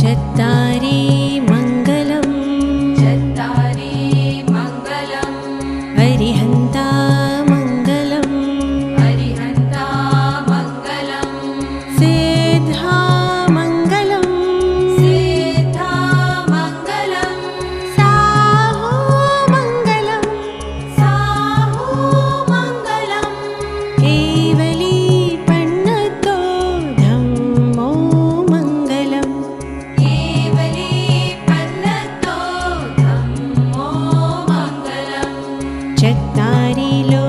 Chetta மாறிலோ